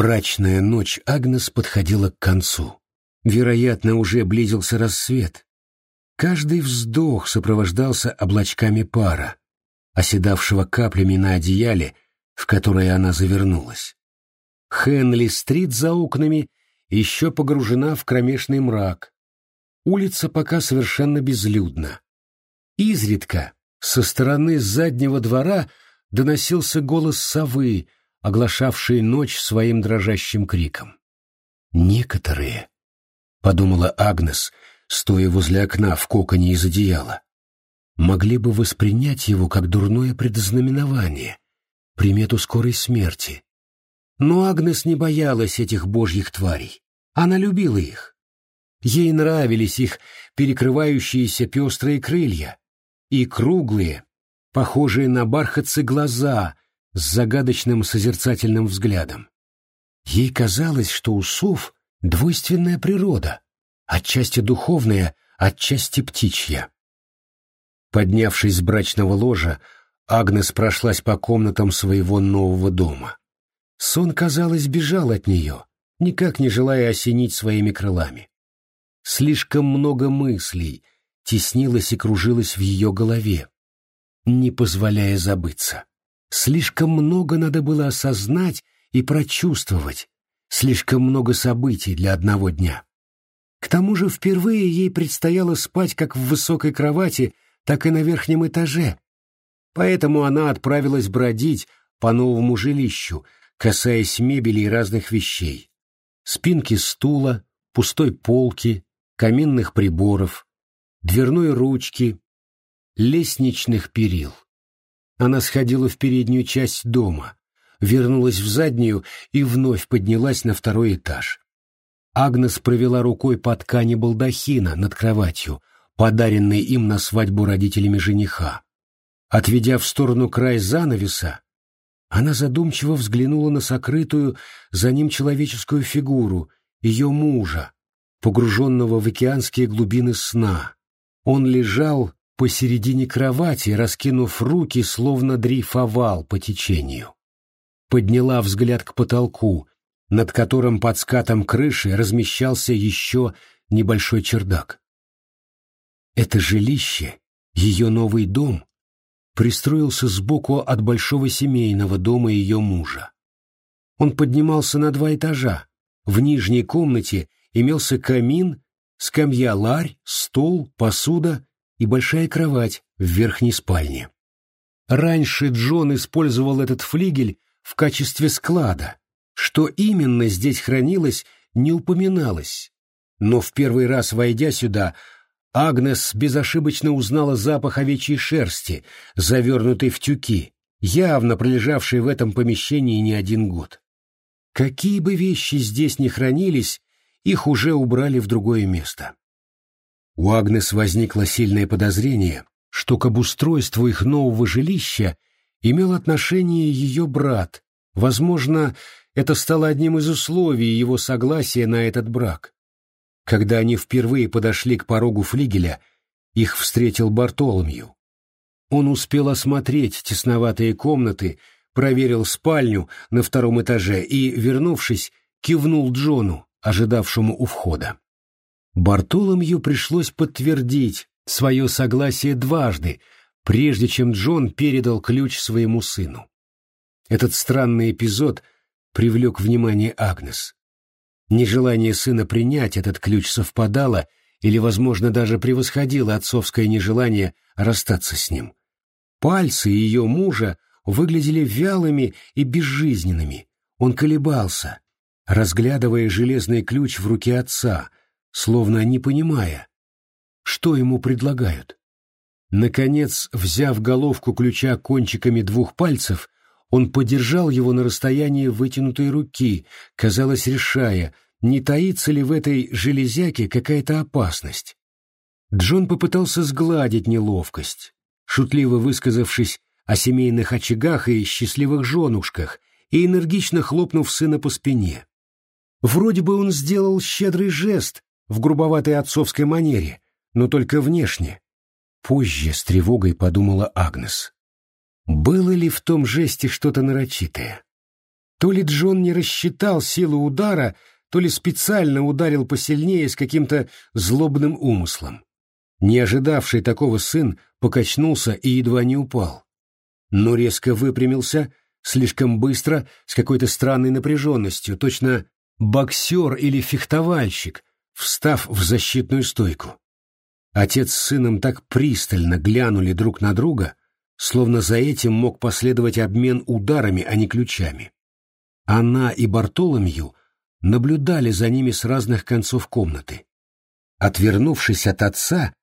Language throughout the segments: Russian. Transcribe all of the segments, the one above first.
Брачная ночь Агнес подходила к концу. Вероятно, уже близился рассвет. Каждый вздох сопровождался облачками пара, оседавшего каплями на одеяле, в которое она завернулась. Хенли-стрит за окнами еще погружена в кромешный мрак. Улица пока совершенно безлюдна. Изредка со стороны заднего двора доносился голос совы, оглашавшей ночь своим дрожащим криком. «Некоторые», — подумала Агнес, стоя возле окна в коконе из одеяла, могли бы воспринять его как дурное предознаменование, примету скорой смерти. Но Агнес не боялась этих божьих тварей. Она любила их. Ей нравились их перекрывающиеся пестрые крылья и круглые, похожие на бархатцы глаза с загадочным созерцательным взглядом. Ей казалось, что у сов двойственная природа, отчасти духовная, отчасти птичья. Поднявшись с брачного ложа, Агнес прошлась по комнатам своего нового дома. Сон, казалось, бежал от нее, никак не желая осенить своими крылами. Слишком много мыслей теснилось и кружилось в ее голове, не позволяя забыться. Слишком много надо было осознать и прочувствовать, слишком много событий для одного дня. К тому же впервые ей предстояло спать как в высокой кровати, так и на верхнем этаже. Поэтому она отправилась бродить по новому жилищу, касаясь мебели и разных вещей. Спинки стула, пустой полки, каминных приборов, дверной ручки, лестничных перил. Она сходила в переднюю часть дома, вернулась в заднюю и вновь поднялась на второй этаж. Агнес провела рукой по ткани балдахина над кроватью, подаренной им на свадьбу родителями жениха. Отведя в сторону край занавеса, она задумчиво взглянула на сокрытую за ним человеческую фигуру, ее мужа, погруженного в океанские глубины сна. Он лежал посередине кровати, раскинув руки, словно дрейфовал по течению. Подняла взгляд к потолку, над которым под скатом крыши размещался еще небольшой чердак. Это жилище, ее новый дом, пристроился сбоку от большого семейного дома ее мужа. Он поднимался на два этажа. В нижней комнате имелся камин, скамья-ларь, стол, посуда и большая кровать в верхней спальне. Раньше Джон использовал этот флигель в качестве склада. Что именно здесь хранилось, не упоминалось. Но в первый раз, войдя сюда, Агнес безошибочно узнала запах овечьей шерсти, завернутой в тюки, явно пролежавшей в этом помещении не один год. Какие бы вещи здесь ни хранились, их уже убрали в другое место. У Агнес возникло сильное подозрение, что к обустройству их нового жилища имел отношение ее брат. Возможно, это стало одним из условий его согласия на этот брак. Когда они впервые подошли к порогу флигеля, их встретил Бартоломью. Он успел осмотреть тесноватые комнаты, проверил спальню на втором этаже и, вернувшись, кивнул Джону, ожидавшему у входа. Бартоломью пришлось подтвердить свое согласие дважды, прежде чем Джон передал ключ своему сыну. Этот странный эпизод привлек внимание Агнес. Нежелание сына принять этот ключ совпадало или, возможно, даже превосходило отцовское нежелание расстаться с ним. Пальцы ее мужа выглядели вялыми и безжизненными. Он колебался, разглядывая железный ключ в руке отца, словно не понимая, что ему предлагают. Наконец, взяв головку ключа кончиками двух пальцев, он подержал его на расстоянии вытянутой руки, казалось, решая, не таится ли в этой железяке какая-то опасность. Джон попытался сгладить неловкость, шутливо высказавшись о семейных очагах и счастливых женушках и энергично хлопнув сына по спине. Вроде бы он сделал щедрый жест в грубоватой отцовской манере, но только внешне. Позже с тревогой подумала Агнес. Было ли в том жесте что-то нарочитое? То ли Джон не рассчитал силу удара, то ли специально ударил посильнее с каким-то злобным умыслом. Не ожидавший такого сын покачнулся и едва не упал. Но резко выпрямился, слишком быстро, с какой-то странной напряженностью, точно боксер или фехтовальщик, встав в защитную стойку. Отец с сыном так пристально глянули друг на друга, словно за этим мог последовать обмен ударами, а не ключами. Она и Бартоломью наблюдали за ними с разных концов комнаты. Отвернувшись от отца,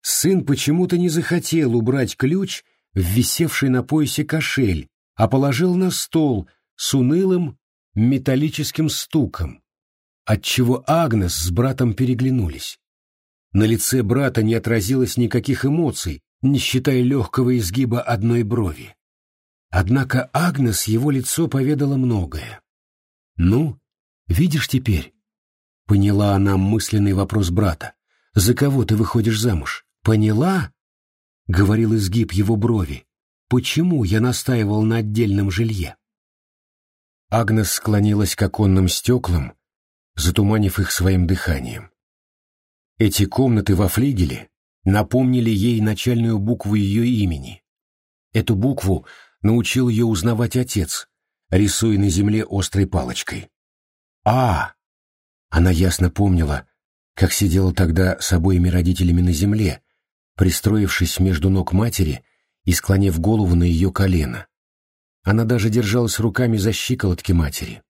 сын почему-то не захотел убрать ключ в висевший на поясе кошель, а положил на стол с унылым металлическим стуком, отчего Агнес с братом переглянулись. На лице брата не отразилось никаких эмоций, не считая легкого изгиба одной брови. Однако Агнес его лицо поведало многое. «Ну, видишь теперь?» — поняла она мысленный вопрос брата. «За кого ты выходишь замуж? Поняла?» — говорил изгиб его брови. «Почему я настаивал на отдельном жилье?» Агнес склонилась к оконным стеклам, затуманив их своим дыханием. Эти комнаты во флигеле напомнили ей начальную букву ее имени. Эту букву научил ее узнавать отец, рисуя на земле острой палочкой. «А!» Она ясно помнила, как сидела тогда с обоими родителями на земле, пристроившись между ног матери и склонив голову на ее колено. Она даже держалась руками за щиколотки матери.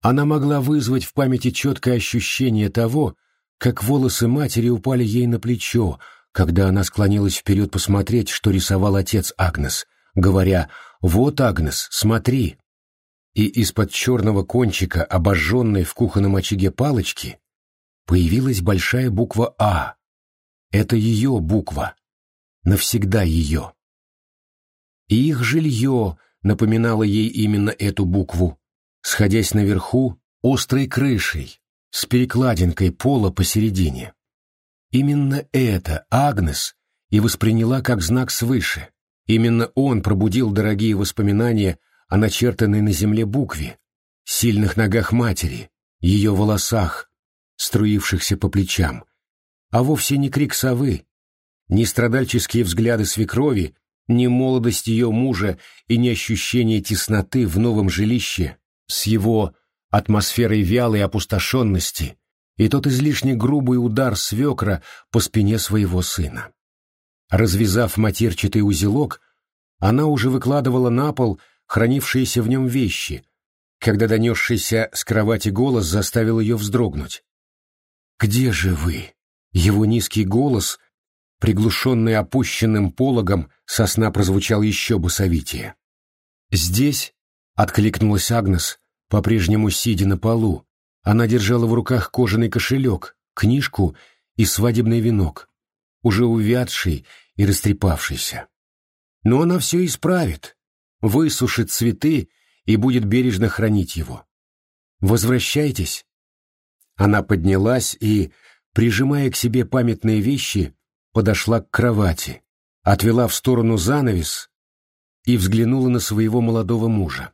Она могла вызвать в памяти четкое ощущение того, как волосы матери упали ей на плечо, когда она склонилась вперед посмотреть, что рисовал отец Агнес, говоря «Вот, Агнес, смотри!» И из-под черного кончика, обожженной в кухонном очаге палочки, появилась большая буква «А». Это ее буква. Навсегда ее. И их жилье напоминало ей именно эту букву, сходясь наверху острой крышей, с перекладинкой пола посередине. Именно это Агнес и восприняла как знак свыше. Именно он пробудил дорогие воспоминания о начертанной на земле букве, сильных ногах матери, ее волосах, струившихся по плечам, а вовсе не крик совы, ни страдальческие взгляды свекрови, ни молодость ее мужа и ни ощущение тесноты в новом жилище с его атмосферой вялой опустошенности и тот излишне грубый удар свекра по спине своего сына. Развязав матерчатый узелок, она уже выкладывала на пол хранившиеся в нем вещи, когда донесшийся с кровати голос заставил ее вздрогнуть. «Где же вы?» Его низкий голос, приглушенный опущенным пологом, сосна прозвучал еще басовитее. «Здесь», — откликнулась Агнес, по-прежнему сидя на полу, она держала в руках кожаный кошелек, книжку и свадебный венок, уже увядший и растрепавшийся. Но она все исправит, высушит цветы и будет бережно хранить его. «Возвращайтесь». Она поднялась и, прижимая к себе памятные вещи, подошла к кровати, отвела в сторону занавес и взглянула на своего молодого мужа.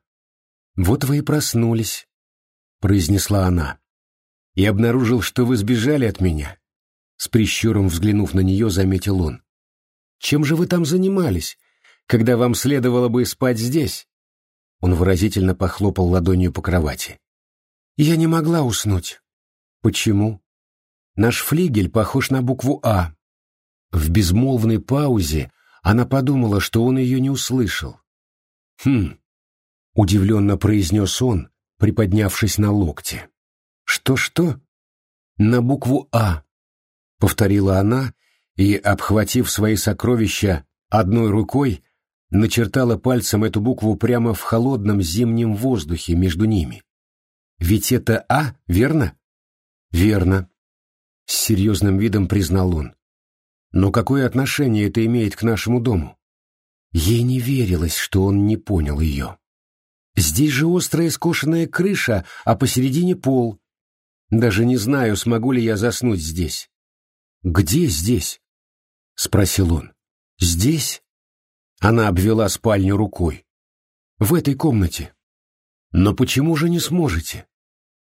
«Вот вы и проснулись», — произнесла она, — «и обнаружил, что вы сбежали от меня». С прищуром взглянув на нее, заметил он. «Чем же вы там занимались, когда вам следовало бы спать здесь?» Он выразительно похлопал ладонью по кровати. «Я не могла уснуть». «Почему?» «Наш флигель похож на букву «А». В безмолвной паузе она подумала, что он ее не услышал. «Хм, — удивленно произнес он, приподнявшись на локте. «Что-что?» «На букву «А», — повторила она и, обхватив свои сокровища одной рукой, начертала пальцем эту букву прямо в холодном зимнем воздухе между ними. «Ведь это «А», верно?» «Верно», — с серьезным видом признал он. «Но какое отношение это имеет к нашему дому?» Ей не верилось, что он не понял ее. Здесь же острая скошенная крыша, а посередине пол. Даже не знаю, смогу ли я заснуть здесь. Где здесь? Спросил он. Здесь? Она обвела спальню рукой. В этой комнате. Но почему же не сможете?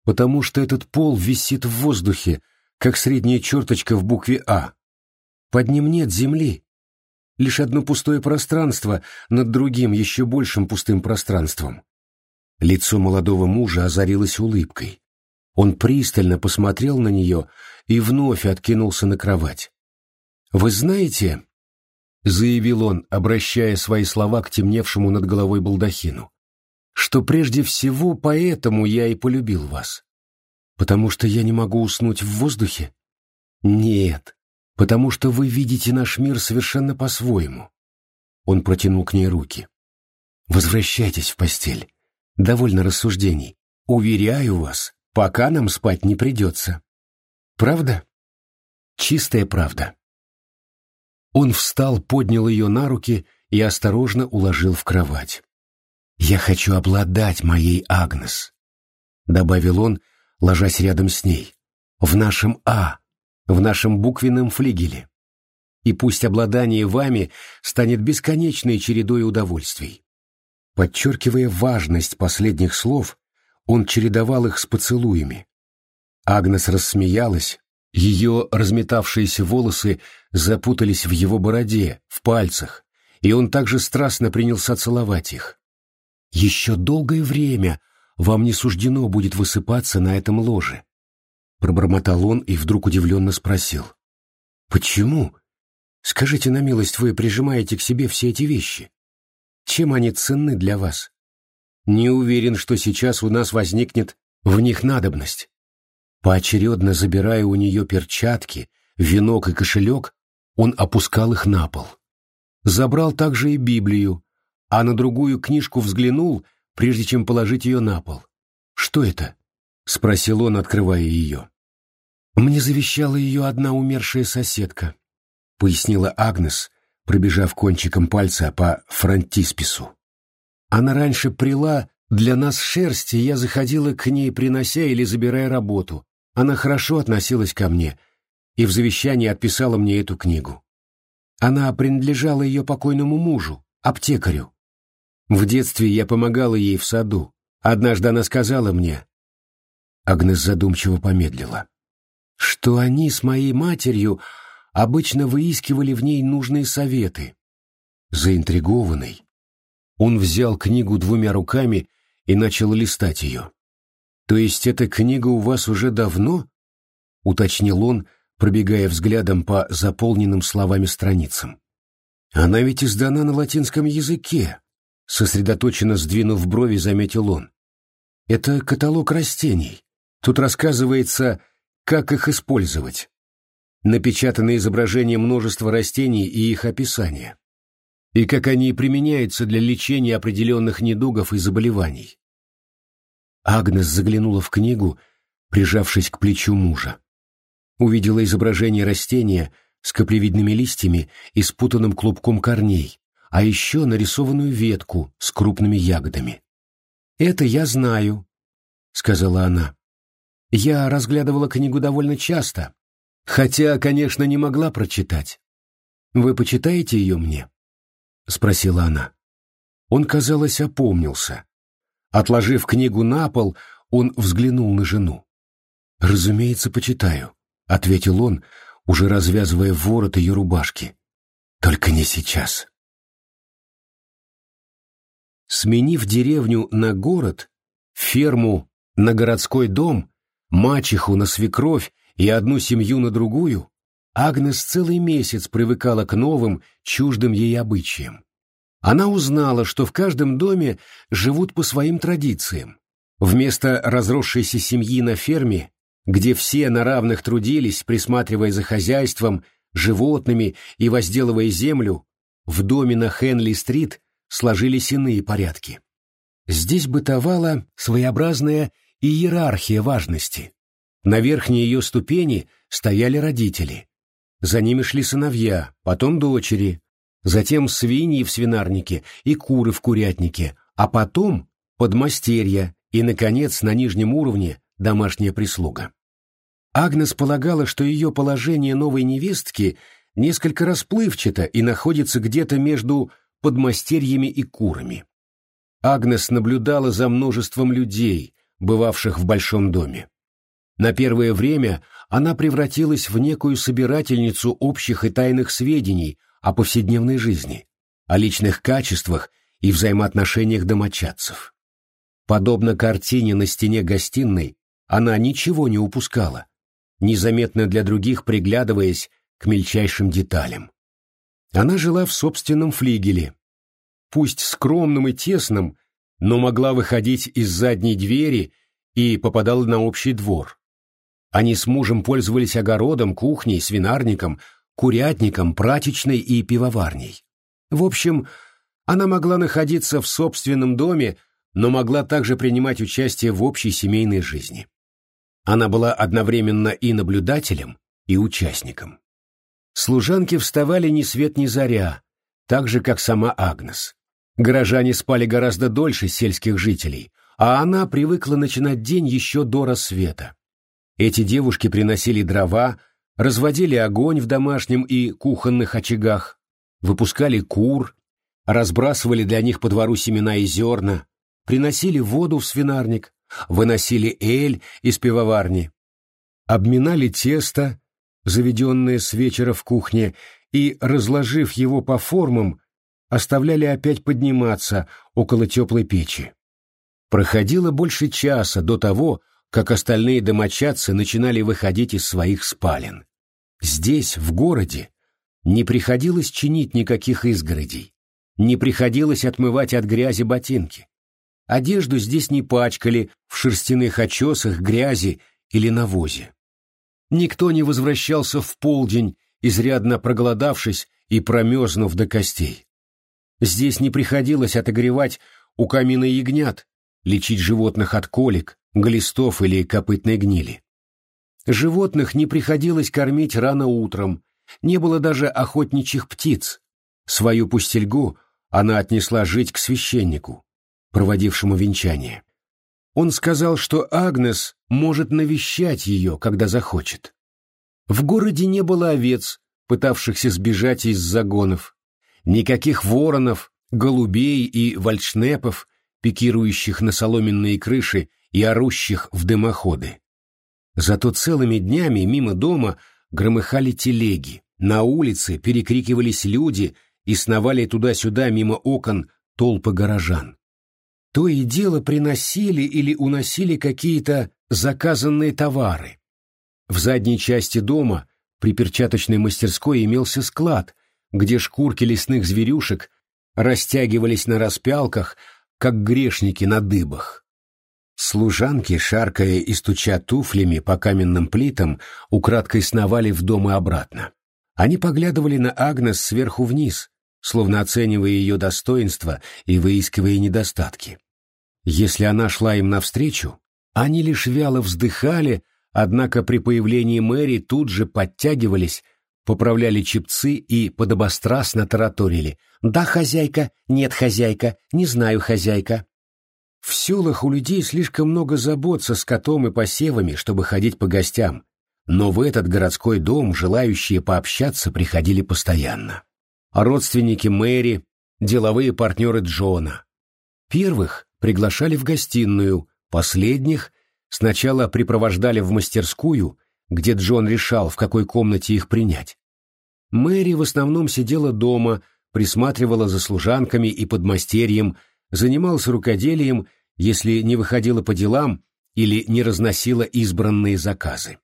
Потому что этот пол висит в воздухе, как средняя черточка в букве «А». Под ним нет земли. Лишь одно пустое пространство над другим еще большим пустым пространством. Лицо молодого мужа озарилось улыбкой. Он пристально посмотрел на нее и вновь откинулся на кровать. «Вы знаете, — заявил он, обращая свои слова к темневшему над головой балдахину, — что прежде всего поэтому я и полюбил вас. Потому что я не могу уснуть в воздухе? Нет, потому что вы видите наш мир совершенно по-своему. Он протянул к ней руки. Возвращайтесь в постель. Довольно рассуждений. Уверяю вас, пока нам спать не придется. Правда? Чистая правда. Он встал, поднял ее на руки и осторожно уложил в кровать. «Я хочу обладать моей Агнес», — добавил он, ложась рядом с ней, — «в нашем А, в нашем буквенном флигеле. И пусть обладание вами станет бесконечной чередой удовольствий». Подчеркивая важность последних слов, он чередовал их с поцелуями. Агнес рассмеялась, ее разметавшиеся волосы запутались в его бороде, в пальцах, и он также страстно принялся целовать их. «Еще долгое время вам не суждено будет высыпаться на этом ложе», — пробормотал он и вдруг удивленно спросил. «Почему? Скажите на милость, вы прижимаете к себе все эти вещи? Чем они ценны для вас? Не уверен, что сейчас у нас возникнет в них надобность». Поочередно забирая у нее перчатки, венок и кошелек, он опускал их на пол. Забрал также и Библию, а на другую книжку взглянул, прежде чем положить ее на пол. «Что это?» — спросил он, открывая ее. «Мне завещала ее одна умершая соседка», — пояснила Агнес, пробежав кончиком пальца по фронтиспису. «Она раньше прила для нас шерсть, и я заходила к ней, принося или забирая работу. Она хорошо относилась ко мне и в завещании отписала мне эту книгу. Она принадлежала ее покойному мужу, аптекарю. В детстве я помогала ей в саду. Однажды она сказала мне... Агнес задумчиво помедлила. Что они с моей матерью обычно выискивали в ней нужные советы. Заинтригованный, он взял книгу двумя руками и начал листать ее. «То есть эта книга у вас уже давно?» — уточнил он, пробегая взглядом по заполненным словами страницам. «Она ведь издана на латинском языке», — сосредоточенно сдвинув брови, заметил он. «Это каталог растений. Тут рассказывается, как их использовать. Напечатаны изображения множества растений и их описание. И как они применяются для лечения определенных недугов и заболеваний». Агнес заглянула в книгу, прижавшись к плечу мужа увидела изображение растения с каплевидными листьями и спутанным клубком корней, а еще нарисованную ветку с крупными ягодами. «Это я знаю», — сказала она. «Я разглядывала книгу довольно часто, хотя, конечно, не могла прочитать. Вы почитаете ее мне?» — спросила она. Он, казалось, опомнился. Отложив книгу на пол, он взглянул на жену. «Разумеется, почитаю. — ответил он, уже развязывая ворот ее рубашки. «Только не сейчас». Сменив деревню на город, ферму на городской дом, мачеху на свекровь и одну семью на другую, Агнес целый месяц привыкала к новым, чуждым ей обычаям. Она узнала, что в каждом доме живут по своим традициям. Вместо разросшейся семьи на ферме где все на равных трудились, присматривая за хозяйством, животными и возделывая землю, в доме на Хенли-стрит сложились иные порядки. Здесь бытовала своеобразная иерархия важности. На верхней ее ступени стояли родители. За ними шли сыновья, потом дочери, затем свиньи в свинарнике и куры в курятнике, а потом подмастерья и, наконец, на нижнем уровне домашняя прислуга. Агнес полагала, что ее положение новой невестки несколько расплывчато и находится где-то между подмастерьями и курами. Агнес наблюдала за множеством людей, бывавших в большом доме. На первое время она превратилась в некую собирательницу общих и тайных сведений о повседневной жизни, о личных качествах и взаимоотношениях домочадцев. Подобно картине на стене гостиной, она ничего не упускала, незаметно для других приглядываясь к мельчайшим деталям. Она жила в собственном флигеле, пусть скромным и тесным, но могла выходить из задней двери и попадала на общий двор. Они с мужем пользовались огородом, кухней, свинарником, курятником, прачечной и пивоварней. В общем, она могла находиться в собственном доме, но могла также принимать участие в общей семейной жизни. Она была одновременно и наблюдателем, и участником. Служанки вставали ни свет ни заря, так же, как сама Агнес. Горожане спали гораздо дольше сельских жителей, а она привыкла начинать день еще до рассвета. Эти девушки приносили дрова, разводили огонь в домашнем и кухонных очагах, выпускали кур, разбрасывали для них по двору семена и зерна, приносили воду в свинарник, выносили эль из пивоварни, обминали тесто, заведенное с вечера в кухне, и, разложив его по формам, оставляли опять подниматься около теплой печи. Проходило больше часа до того, как остальные домочадцы начинали выходить из своих спален. Здесь, в городе, не приходилось чинить никаких изгородей, не приходилось отмывать от грязи ботинки. Одежду здесь не пачкали в шерстяных очесах, грязи или навозе. Никто не возвращался в полдень, изрядно проголодавшись и промерзнув до костей. Здесь не приходилось отогревать у камина ягнят, лечить животных от колик, глистов или копытной гнили. Животных не приходилось кормить рано утром, не было даже охотничьих птиц. Свою пустельгу она отнесла жить к священнику, проводившему венчание. Он сказал, что Агнес может навещать ее, когда захочет. В городе не было овец, пытавшихся сбежать из загонов, никаких воронов, голубей и вальшнепов, пикирующих на соломенные крыши и орущих в дымоходы. Зато целыми днями мимо дома громыхали телеги, на улице перекрикивались люди и сновали туда-сюда мимо окон толпы горожан. То и дело приносили или уносили какие-то заказанные товары. В задней части дома при перчаточной мастерской имелся склад, где шкурки лесных зверюшек растягивались на распялках, как грешники на дыбах. Служанки, шаркая и стуча туфлями по каменным плитам, украдкой сновали в дом и обратно. Они поглядывали на Агнес сверху вниз, словно оценивая ее достоинства и выискивая недостатки. Если она шла им навстречу, они лишь вяло вздыхали, однако при появлении Мэри тут же подтягивались, поправляли чепцы и подобострастно тараторили. «Да, хозяйка, нет, хозяйка, не знаю, хозяйка». В селах у людей слишком много забот со скотом и посевами, чтобы ходить по гостям, но в этот городской дом желающие пообщаться приходили постоянно. А родственники Мэри, деловые партнеры Джона. Первых приглашали в гостиную, последних сначала припровождали в мастерскую, где Джон решал, в какой комнате их принять. Мэри в основном сидела дома, присматривала за служанками и подмастерьем, занималась рукоделием если не выходила по делам или не разносила избранные заказы.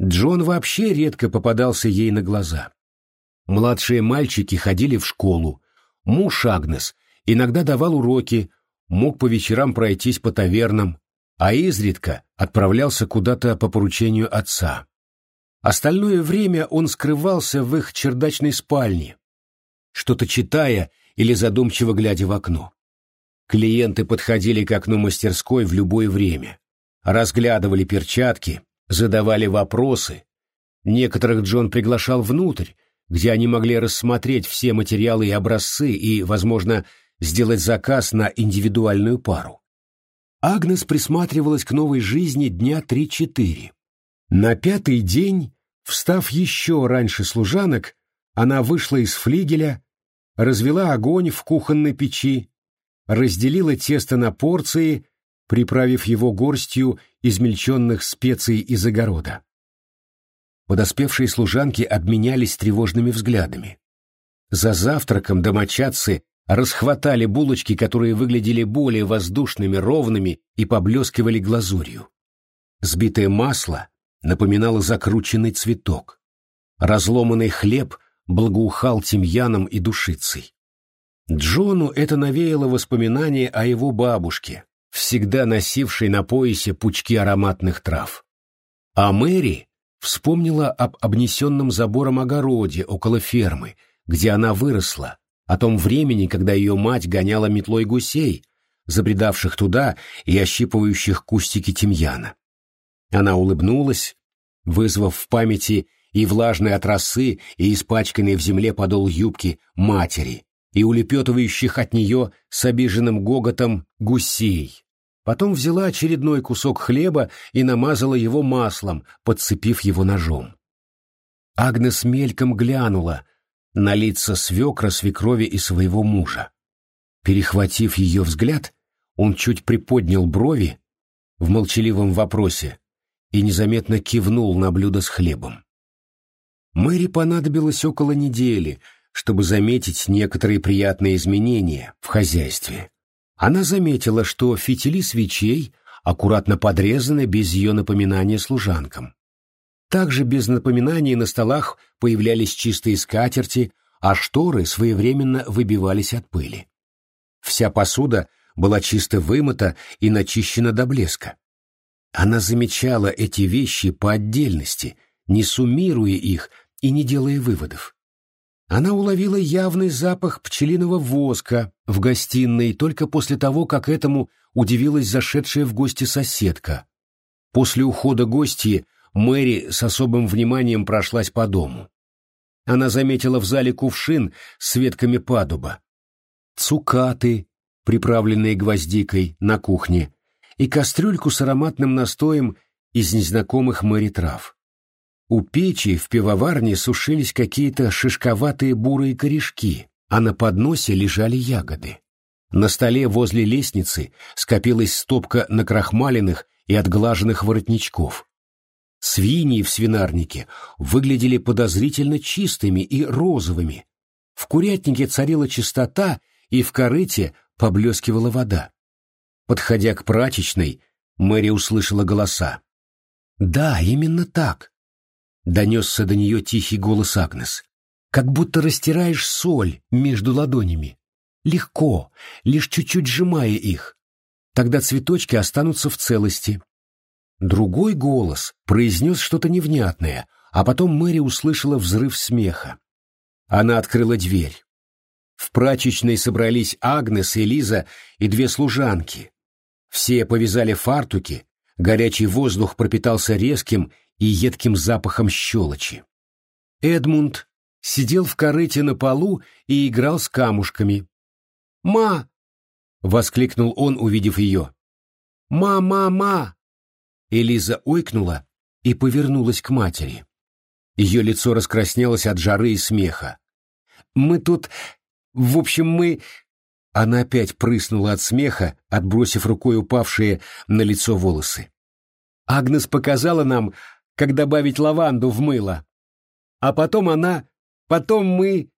Джон вообще редко попадался ей на глаза. Младшие мальчики ходили в школу. Муж Агнес иногда давал уроки, мог по вечерам пройтись по тавернам, а изредка отправлялся куда-то по поручению отца. Остальное время он скрывался в их чердачной спальне, что-то читая или задумчиво глядя в окно. Клиенты подходили к окну мастерской в любое время, разглядывали перчатки, задавали вопросы. Некоторых Джон приглашал внутрь, где они могли рассмотреть все материалы и образцы и, возможно, сделать заказ на индивидуальную пару. Агнес присматривалась к новой жизни дня три-четыре. На пятый день, встав еще раньше служанок, она вышла из флигеля, развела огонь в кухонной печи, разделила тесто на порции, приправив его горстью измельченных специй из огорода. Подоспевшие служанки обменялись тревожными взглядами. За завтраком домочадцы расхватали булочки, которые выглядели более воздушными, ровными и поблескивали глазурью. Сбитое масло напоминало закрученный цветок. Разломанный хлеб благоухал тимьяном и душицей. Джону это навеяло воспоминания о его бабушке, всегда носившей на поясе пучки ароматных трав. А Мэри вспомнила об обнесенном забором огороде около фермы, где она выросла, о том времени, когда ее мать гоняла метлой гусей, забредавших туда и ощипывающих кустики тимьяна. Она улыбнулась, вызвав в памяти и влажные от росы, и испачканный в земле подол юбки матери, и улепетывающих от нее с обиженным гоготом гусей. Потом взяла очередной кусок хлеба и намазала его маслом, подцепив его ножом. Агнес мельком глянула на лица свекра, свекрови и своего мужа. Перехватив ее взгляд, он чуть приподнял брови в молчаливом вопросе и незаметно кивнул на блюдо с хлебом. Мэри понадобилось около недели, чтобы заметить некоторые приятные изменения в хозяйстве. Она заметила, что фитили свечей аккуратно подрезаны без ее напоминания служанкам. Также без напоминаний на столах появлялись чистые скатерти, а шторы своевременно выбивались от пыли. Вся посуда была чисто вымыта и начищена до блеска. Она замечала эти вещи по отдельности, не суммируя их и не делая выводов. Она уловила явный запах пчелиного воска в гостиной только после того, как этому удивилась зашедшая в гости соседка. После ухода гостьи Мэри с особым вниманием прошлась по дому. Она заметила в зале кувшин с ветками падуба, цукаты, приправленные гвоздикой, на кухне, и кастрюльку с ароматным настоем из незнакомых Мэри трав. У печи в пивоварне сушились какие-то шишковатые бурые корешки, а на подносе лежали ягоды. На столе возле лестницы скопилась стопка накрахмаленных и отглаженных воротничков. Свиньи в свинарнике выглядели подозрительно чистыми и розовыми. В курятнике царила чистота, и в корыте поблескивала вода. Подходя к прачечной, Мэри услышала голоса. «Да, именно так. — донесся до нее тихий голос Агнес. «Как будто растираешь соль между ладонями. Легко, лишь чуть-чуть сжимая их. Тогда цветочки останутся в целости». Другой голос произнес что-то невнятное, а потом Мэри услышала взрыв смеха. Она открыла дверь. В прачечной собрались Агнес и Лиза и две служанки. Все повязали фартуки, горячий воздух пропитался резким и едким запахом щелочи. Эдмунд сидел в корыте на полу и играл с камушками. «Ма!» — воскликнул он, увидев ее. «Ма-ма-ма!» Элиза ойкнула и повернулась к матери. Ее лицо раскраснелось от жары и смеха. «Мы тут... В общем, мы...» Она опять прыснула от смеха, отбросив рукой упавшие на лицо волосы. «Агнес показала нам, как добавить лаванду в мыло. А потом она... Потом мы...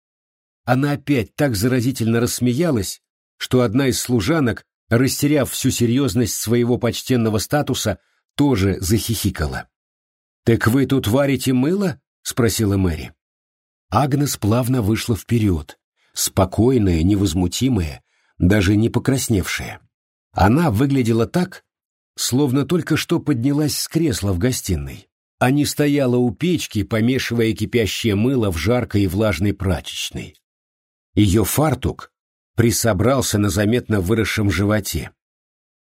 Она опять так заразительно рассмеялась, что одна из служанок, растеряв всю серьезность своего почтенного статуса, тоже захихикала. «Так вы тут варите мыло?» — спросила Мэри. Агнес плавно вышла вперед, спокойная, невозмутимая, даже не покрасневшая. Она выглядела так, словно только что поднялась с кресла в гостиной а не стояла у печки, помешивая кипящее мыло в жаркой и влажной прачечной. Ее фартук присобрался на заметно выросшем животе.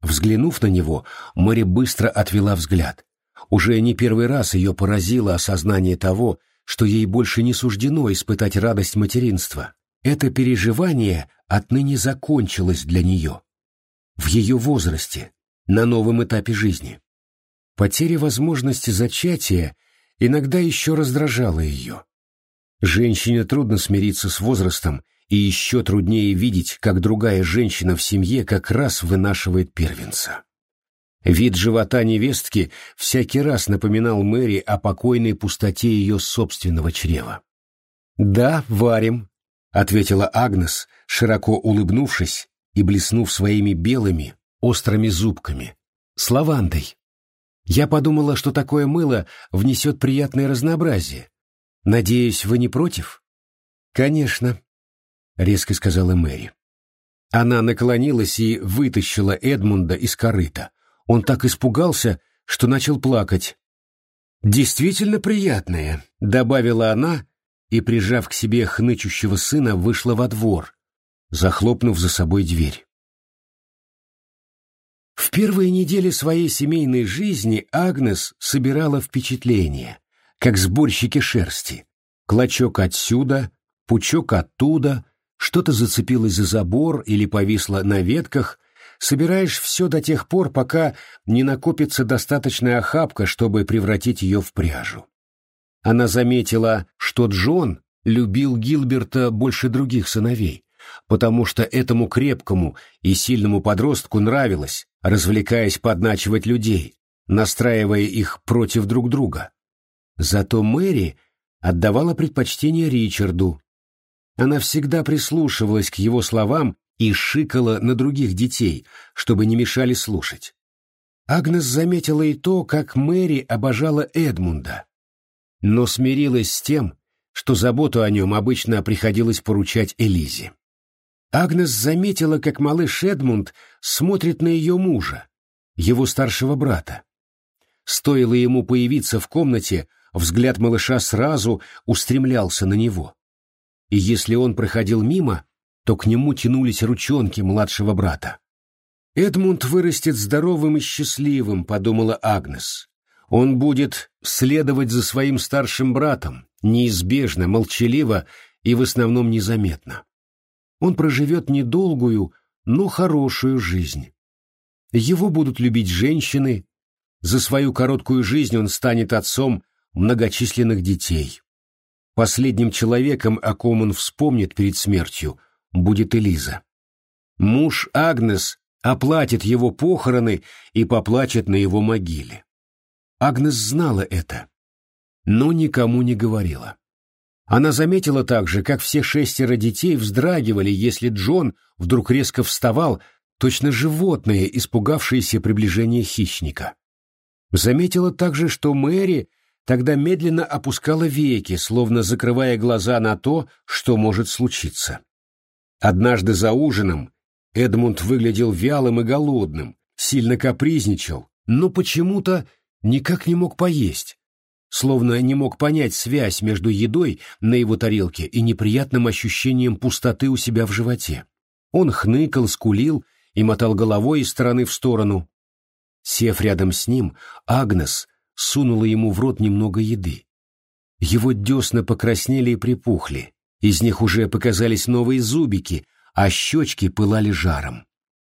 Взглянув на него, Мэри быстро отвела взгляд. Уже не первый раз ее поразило осознание того, что ей больше не суждено испытать радость материнства. Это переживание отныне закончилось для нее. В ее возрасте, на новом этапе жизни. Потеря возможности зачатия иногда еще раздражала ее. Женщине трудно смириться с возрастом и еще труднее видеть, как другая женщина в семье как раз вынашивает первенца. Вид живота невестки всякий раз напоминал Мэри о покойной пустоте ее собственного чрева. «Да, варим», — ответила Агнес, широко улыбнувшись и блеснув своими белыми, острыми зубками. «С лавандой. Я подумала, что такое мыло внесет приятное разнообразие. Надеюсь, вы не против?» «Конечно», — резко сказала Мэри. Она наклонилась и вытащила Эдмунда из корыта. Он так испугался, что начал плакать. «Действительно приятное», — добавила она и, прижав к себе хнычущего сына, вышла во двор, захлопнув за собой дверь. В первые недели своей семейной жизни Агнес собирала впечатления, как сборщики шерсти. Клочок отсюда, пучок оттуда, что-то зацепилось за забор или повисло на ветках, собираешь все до тех пор, пока не накопится достаточная охапка, чтобы превратить ее в пряжу. Она заметила, что Джон любил Гилберта больше других сыновей, потому что этому крепкому и сильному подростку нравилось, развлекаясь подначивать людей, настраивая их против друг друга. Зато Мэри отдавала предпочтение Ричарду. Она всегда прислушивалась к его словам и шикала на других детей, чтобы не мешали слушать. Агнес заметила и то, как Мэри обожала Эдмунда, но смирилась с тем, что заботу о нем обычно приходилось поручать Элизе. Агнес заметила, как малыш Эдмунд смотрит на ее мужа, его старшего брата. Стоило ему появиться в комнате, взгляд малыша сразу устремлялся на него. И если он проходил мимо, то к нему тянулись ручонки младшего брата. «Эдмунд вырастет здоровым и счастливым», — подумала Агнес. «Он будет следовать за своим старшим братом, неизбежно, молчаливо и в основном незаметно. Он проживет недолгую, но хорошую жизнь. Его будут любить женщины, за свою короткую жизнь он станет отцом многочисленных детей. Последним человеком, о ком он вспомнит перед смертью, будет Элиза. Муж Агнес оплатит его похороны и поплачет на его могиле. Агнес знала это, но никому не говорила. Она заметила также, как все шестеро детей вздрагивали, если Джон вдруг резко вставал, точно животное, испугавшееся приближения хищника. Заметила также, что Мэри тогда медленно опускала веки, словно закрывая глаза на то, что может случиться. Однажды за ужином Эдмунд выглядел вялым и голодным, сильно капризничал, но почему-то никак не мог поесть, словно не мог понять связь между едой на его тарелке и неприятным ощущением пустоты у себя в животе. Он хныкал, скулил и мотал головой из стороны в сторону. Сев рядом с ним, Агнес сунула ему в рот немного еды. Его десна покраснели и припухли, из них уже показались новые зубики, а щечки пылали жаром.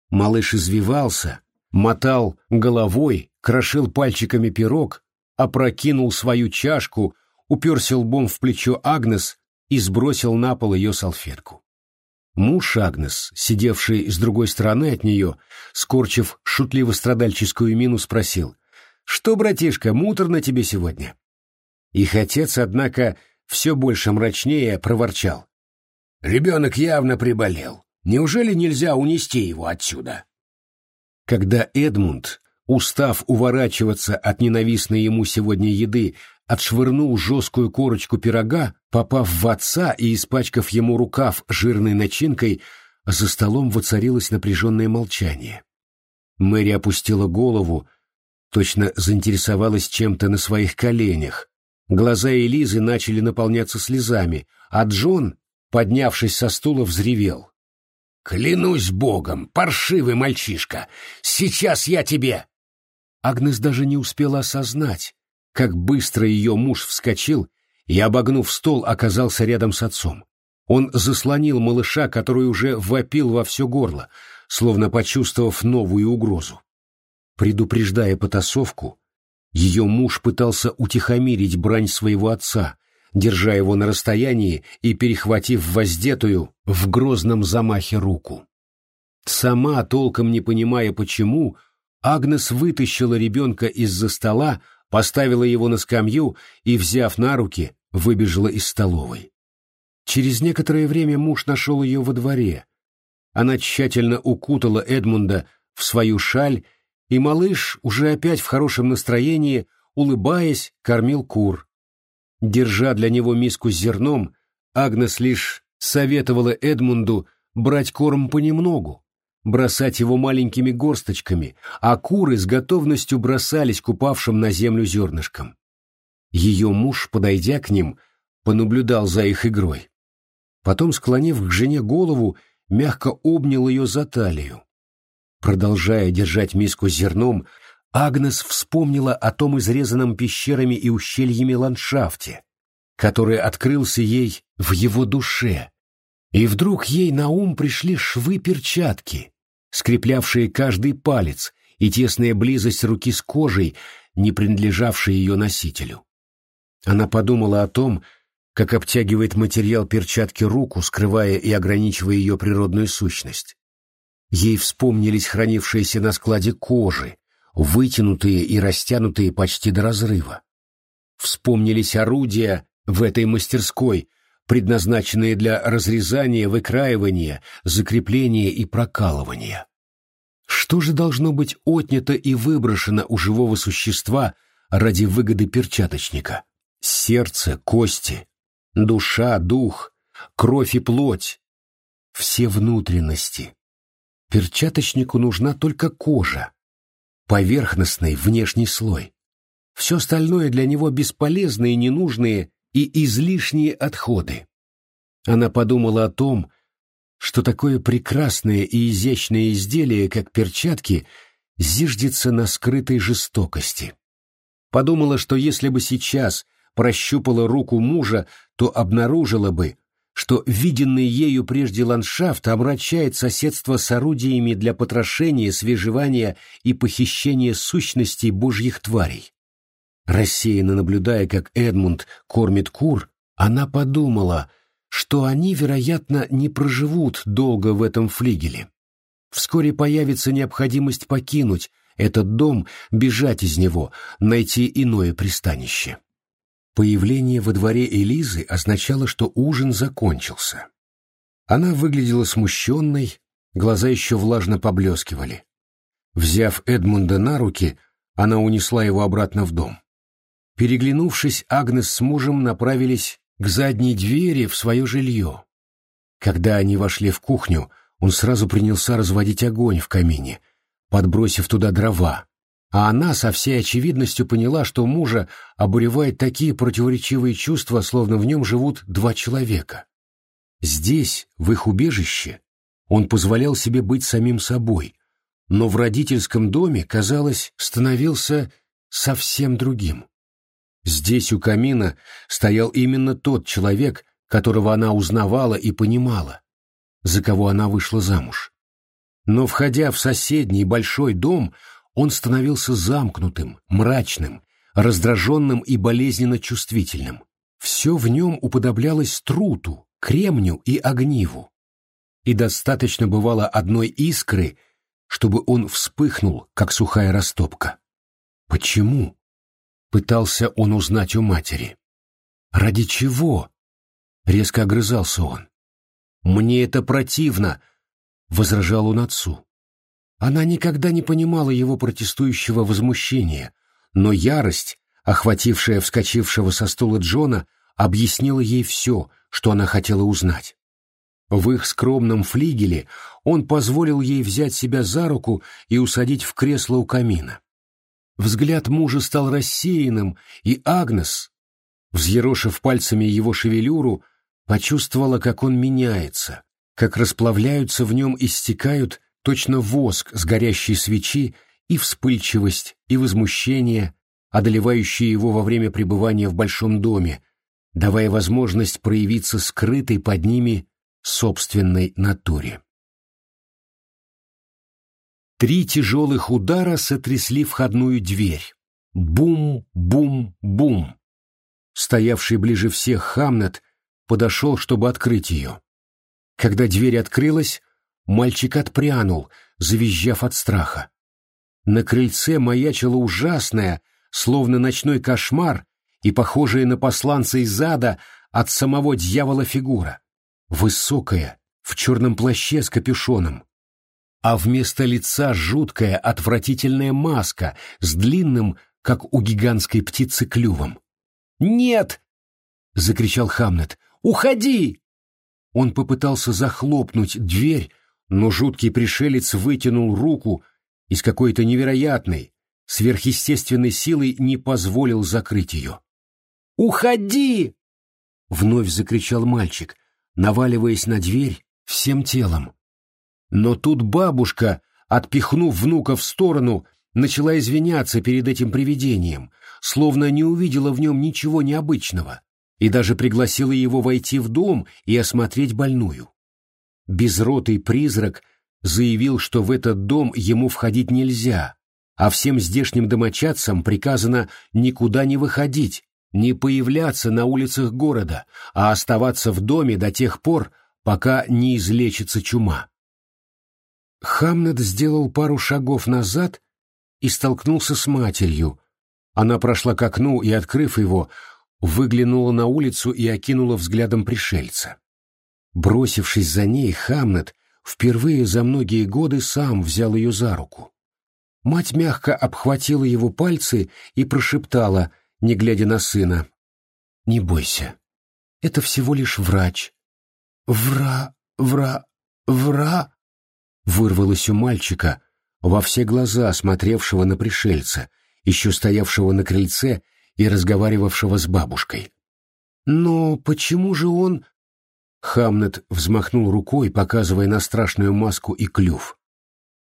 Малыш извивался, мотал головой, крошил пальчиками пирог, опрокинул свою чашку, уперся лбом в плечо Агнес и сбросил на пол ее салфетку. Муж Агнес, сидевший с другой стороны от нее, скорчив шутливо-страдальческую мину, спросил, «Что, братишка, муторно тебе сегодня?» Их отец, однако, все больше мрачнее проворчал. «Ребенок явно приболел. Неужели нельзя унести его отсюда?» Когда Эдмунд, устав уворачиваться от ненавистной ему сегодня еды, отшвырнул жесткую корочку пирога, попав в отца и испачкав ему рукав жирной начинкой, за столом воцарилось напряженное молчание. Мэри опустила голову, точно заинтересовалась чем-то на своих коленях, Глаза Элизы начали наполняться слезами, а Джон, поднявшись со стула, взревел. «Клянусь богом, паршивый мальчишка! Сейчас я тебе...» Агнес даже не успела осознать, как быстро ее муж вскочил и, обогнув стол, оказался рядом с отцом. Он заслонил малыша, который уже вопил во все горло, словно почувствовав новую угрозу. Предупреждая потасовку, ее муж пытался утихомирить брань своего отца, держа его на расстоянии и перехватив воздетую в грозном замахе руку. Сама, толком не понимая почему, Агнес вытащила ребенка из-за стола, поставила его на скамью и, взяв на руки, выбежала из столовой. Через некоторое время муж нашел ее во дворе. Она тщательно укутала Эдмунда в свою шаль, и малыш, уже опять в хорошем настроении, улыбаясь, кормил кур. Держа для него миску с зерном, Агнес лишь советовала Эдмунду брать корм понемногу, бросать его маленькими горсточками, а куры с готовностью бросались к упавшим на землю зернышкам. Ее муж, подойдя к ним, понаблюдал за их игрой. Потом, склонив к жене голову, мягко обнял ее за талию. Продолжая держать миску с зерном, Агнес вспомнила о том изрезанном пещерами и ущельями ландшафте, который открылся ей в его душе, и вдруг ей на ум пришли швы перчатки, скреплявшие каждый палец, и тесная близость руки с кожей, не принадлежавшей ее носителю. Она подумала о том, как обтягивает материал перчатки руку, скрывая и ограничивая ее природную сущность. Ей вспомнились хранившиеся на складе кожи, вытянутые и растянутые почти до разрыва. Вспомнились орудия в этой мастерской, предназначенные для разрезания, выкраивания, закрепления и прокалывания. Что же должно быть отнято и выброшено у живого существа ради выгоды перчаточника? Сердце, кости, душа, дух, кровь и плоть. Все внутренности. Перчаточнику нужна только кожа, поверхностный внешний слой. Все остальное для него бесполезные, ненужные и излишние отходы. Она подумала о том, что такое прекрасное и изящное изделие, как перчатки, зиждется на скрытой жестокости. Подумала, что если бы сейчас прощупала руку мужа, то обнаружила бы, что виденный ею прежде ландшафт омрачает соседство с орудиями для потрошения, свежевания и похищения сущностей божьих тварей. Рассеянно наблюдая, как Эдмунд кормит кур, она подумала, что они, вероятно, не проживут долго в этом флигеле. Вскоре появится необходимость покинуть этот дом, бежать из него, найти иное пристанище. Появление во дворе Элизы означало, что ужин закончился. Она выглядела смущенной, глаза еще влажно поблескивали. Взяв Эдмунда на руки, она унесла его обратно в дом. Переглянувшись, Агнес с мужем направились к задней двери в свое жилье. Когда они вошли в кухню, он сразу принялся разводить огонь в камине, подбросив туда дрова, а она со всей очевидностью поняла, что мужа обуревают такие противоречивые чувства, словно в нем живут два человека. Здесь, в их убежище, он позволял себе быть самим собой, но в родительском доме, казалось, становился совсем другим. Здесь у камина стоял именно тот человек, которого она узнавала и понимала, за кого она вышла замуж. Но, входя в соседний большой дом, он становился замкнутым, мрачным, раздраженным и болезненно чувствительным. Все в нем уподоблялось труту, кремню и огниву. И достаточно бывало одной искры, чтобы он вспыхнул, как сухая растопка. Почему? Пытался он узнать у матери. Ради чего? Резко огрызался он. Мне это противно, возражал он отцу. Она никогда не понимала его протестующего возмущения, но ярость, охватившая вскочившего со стула Джона, объяснила ей все, что она хотела узнать. В их скромном флигеле он позволил ей взять себя за руку и усадить в кресло у камина. Взгляд мужа стал рассеянным, и Агнес, взъерошив пальцами его шевелюру, почувствовала, как он меняется, как расплавляются в нем и стекают точно воск с горящей свечи, и вспыльчивость, и возмущение, одолевающие его во время пребывания в большом доме, давая возможность проявиться скрытой под ними собственной натуре. Три тяжелых удара сотрясли входную дверь. Бум-бум-бум. стоявший ближе всех Хамнет, подошел, чтобы открыть ее. Когда дверь открылась, мальчик отпрянул, завизжав от страха. На крыльце маячила ужасная, словно ночной кошмар, и похожая на посланца из ада от самого дьявола фигура. Высокая, в черном плаще с капюшоном. А вместо лица жуткая, отвратительная маска с длинным, как у гигантской птицы, клювом. «Нет!» — закричал Хамнет. «Уходи!» Он попытался захлопнуть дверь, но жуткий пришелец вытянул руку и с какой-то невероятной, сверхъестественной силой не позволил закрыть ее. «Уходи!» — вновь закричал мальчик, наваливаясь на дверь всем телом. Но тут бабушка, отпихнув внука в сторону, начала извиняться перед этим привидением, словно не увидела в нем ничего необычного, и даже пригласила его войти в дом и осмотреть больную. Безротый призрак заявил, что в этот дом ему входить нельзя, а всем здешним домочадцам приказано никуда не выходить, не появляться на улицах города, а оставаться в доме до тех пор, пока не излечится чума. Хамнет сделал пару шагов назад и столкнулся с матерью. Она прошла к окну и, открыв его, выглянула на улицу и окинула взглядом пришельца. Бросившись за ней, Хамнет впервые за многие годы сам взял ее за руку. Мать мягко обхватила его пальцы и прошептала, не глядя на сына, «Не бойся, это всего лишь врач». «Вра, вра, вра...» вырвалось у мальчика, во все глаза смотревшего на пришельца, еще стоявшего на крыльце и разговаривавшего с бабушкой. «Но почему же он...» Хамнет взмахнул рукой, показывая на страшную маску и клюв.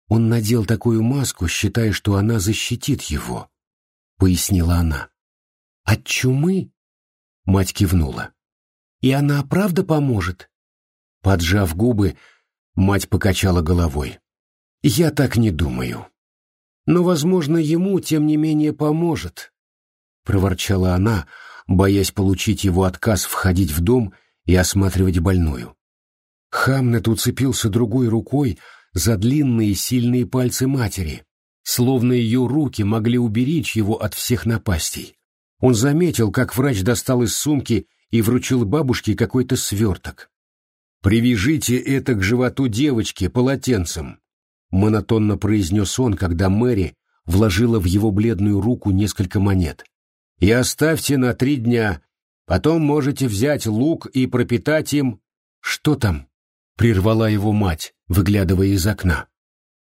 «Он надел такую маску, считая, что она защитит его», — пояснила она. «От чумы?» — мать кивнула. «И она правда поможет?» Поджав губы, мать покачала головой. «Я так не думаю. Но, возможно, ему, тем не менее, поможет», — проворчала она, боясь получить его отказ входить в дом и осматривать больную. Хамнет уцепился другой рукой за длинные сильные пальцы матери, словно ее руки могли уберечь его от всех напастей. Он заметил, как врач достал из сумки и вручил бабушке какой-то сверток. «Привяжите это к животу девочки полотенцем», — монотонно произнес он, когда Мэри вложила в его бледную руку несколько монет. «И оставьте на три дня, Потом можете взять лук и пропитать им... Что там? Прервала его мать, выглядывая из окна.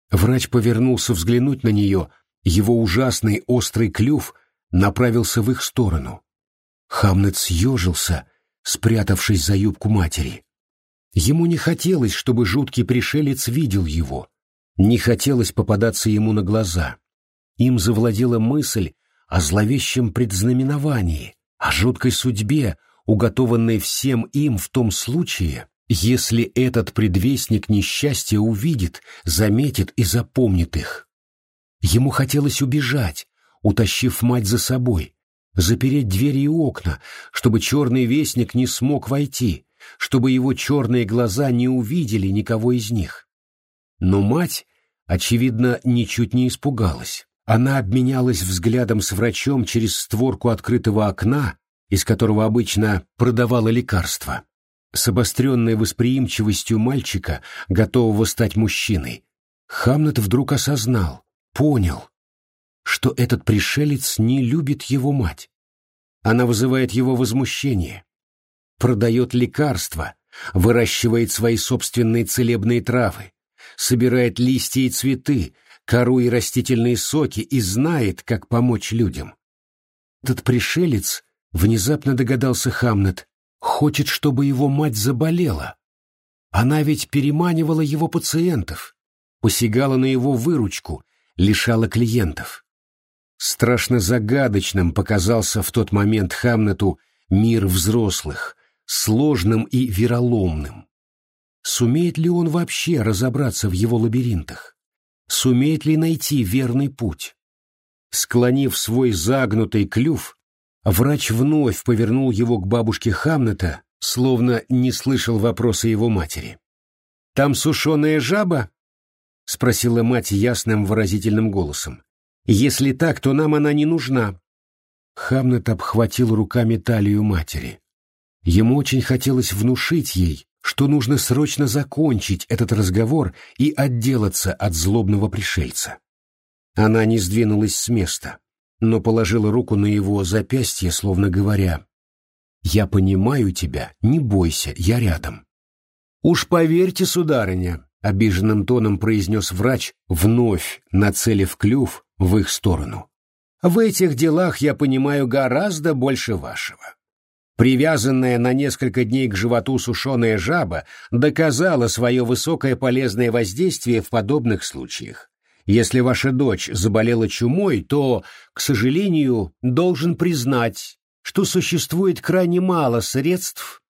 Врач повернулся взглянуть на нее, его ужасный острый клюв направился в их сторону. Хамнет съежился, спрятавшись за юбку матери. Ему не хотелось, чтобы жуткий пришелец видел его. Не хотелось попадаться ему на глаза. Им завладела мысль о зловещем предзнаменовании, о жуткой судьбе, уготованной всем им в том случае, если этот предвестник несчастья увидит, заметит и запомнит их. Ему хотелось убежать, утащив мать за собой, запереть двери и окна, чтобы черный вестник не смог войти, чтобы его черные глаза не увидели никого из них. Но мать, очевидно, ничуть не испугалась. Она обменялась взглядом с врачом через створку открытого окна, из которого обычно продавала лекарства. С обостренной восприимчивостью мальчика, готового стать мужчиной, Хамнет вдруг осознал, понял, что этот пришелец не любит его мать. Она вызывает его возмущение, продает лекарства, выращивает свои собственные целебные травы, собирает листья и цветы, кору и растительные соки и знает, как помочь людям. Этот пришелец, внезапно догадался Хамнет, хочет, чтобы его мать заболела. Она ведь переманивала его пациентов, посягала на его выручку, лишала клиентов. Страшно загадочным показался в тот момент Хамнету мир взрослых, сложным и вероломным. Сумеет ли он вообще разобраться в его лабиринтах? Сумеет ли найти верный путь. Склонив свой загнутый клюв, Врач вновь повернул его к бабушке Хамнета, словно не слышал вопроса его матери. «Там сушеная жаба?» — спросила мать ясным выразительным голосом. «Если так, то нам она не нужна». Хамнет обхватил руками талию матери. Ему очень хотелось внушить ей, что нужно срочно закончить этот разговор и отделаться от злобного пришельца. Она не сдвинулась с места, но положила руку на его запястье, словно говоря, «Я понимаю тебя, не бойся, я рядом». «Уж поверьте, сударыня», — обиженным тоном произнес врач, вновь нацелив клюв в их сторону. «В этих делах я понимаю гораздо больше вашего. Привязанная на несколько дней к животу сушеная жаба доказала свое высокое полезное воздействие в подобных случаях. Если ваша дочь заболела чумой, то, к сожалению, должен признать, что существует крайне мало средств.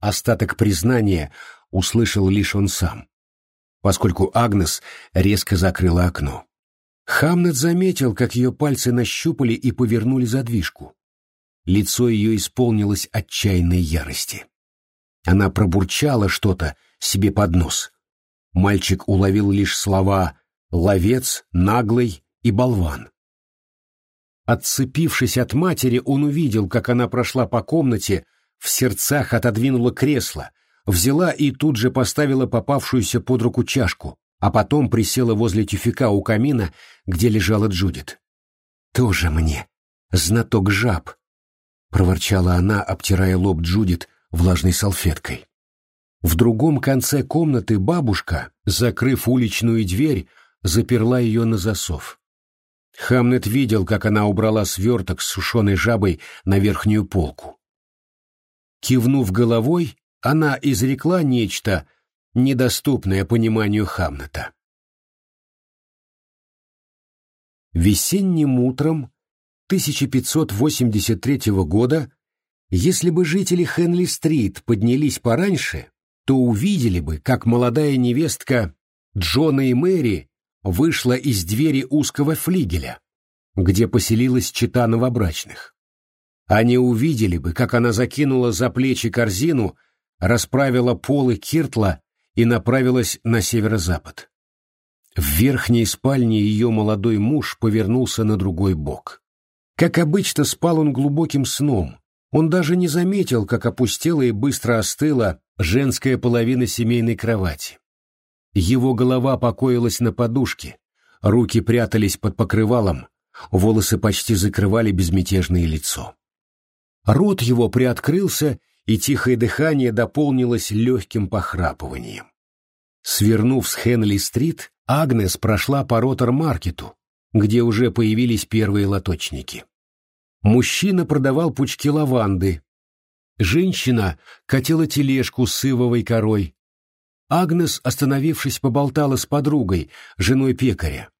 Остаток признания услышал лишь он сам, поскольку Агнес резко закрыла окно. Хамнет заметил, как ее пальцы нащупали и повернули задвижку. Лицо ее исполнилось отчаянной ярости. Она пробурчала что-то себе под нос. Мальчик уловил лишь слова «ловец», «наглый» и «болван». Отцепившись от матери, он увидел, как она прошла по комнате, в сердцах отодвинула кресло, взяла и тут же поставила попавшуюся под руку чашку, а потом присела возле тюфяка у камина, где лежала Джудит. «Тоже мне, знаток жаб», проворчала она, обтирая лоб Джудит влажной салфеткой. В другом конце комнаты бабушка, закрыв уличную дверь, заперла ее на засов. Хамнет видел, как она убрала сверток с сушеной жабой на верхнюю полку. Кивнув головой, она изрекла нечто, недоступное пониманию Хамнета. Весенним утром 1583 года, если бы жители Хенли-стрит поднялись пораньше, то увидели бы, как молодая невестка Джона и Мэри вышла из двери узкого флигеля, где поселилась чета новобрачных. Они увидели бы, как она закинула за плечи корзину, расправила полы киртла и направилась на северо-запад. В верхней спальне ее молодой муж повернулся на другой бок. Как обычно, спал он глубоким сном. Он даже не заметил, как опустела и быстро остыла женская половина семейной кровати. Его голова покоилась на подушке, руки прятались под покрывалом, волосы почти закрывали безмятежное лицо. Рот его приоткрылся, и тихое дыхание дополнилось легким похрапыванием. Свернув с Хенли-стрит, Агнес прошла по Ротор-маркету, где уже появились первые лоточники. Мужчина продавал пучки лаванды. Женщина катила тележку с ивовой корой. Агнес, остановившись, поболтала с подругой, женой пекаря.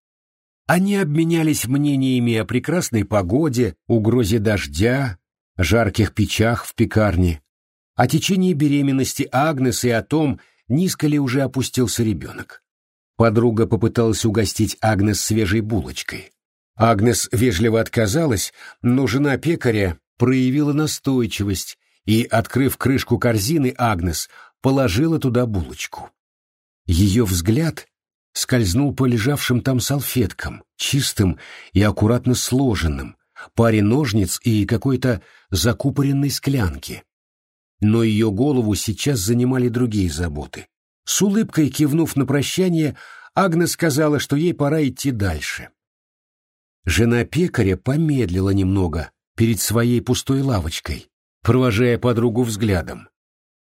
Они обменялись мнениями о прекрасной погоде, угрозе дождя, жарких печах в пекарне, о течении беременности Агнес и о том, низко ли уже опустился ребенок. Подруга попыталась угостить Агнес свежей булочкой. Агнес вежливо отказалась, но жена пекаря проявила настойчивость и, открыв крышку корзины, Агнес положила туда булочку. Ее взгляд скользнул по лежавшим там салфеткам, чистым и аккуратно сложенным, паре ножниц и какой-то закупоренной склянке. Но ее голову сейчас занимали другие заботы. С улыбкой кивнув на прощание, Агнес сказала, что ей пора идти дальше. Жена пекаря помедлила немного перед своей пустой лавочкой, провожая подругу взглядом.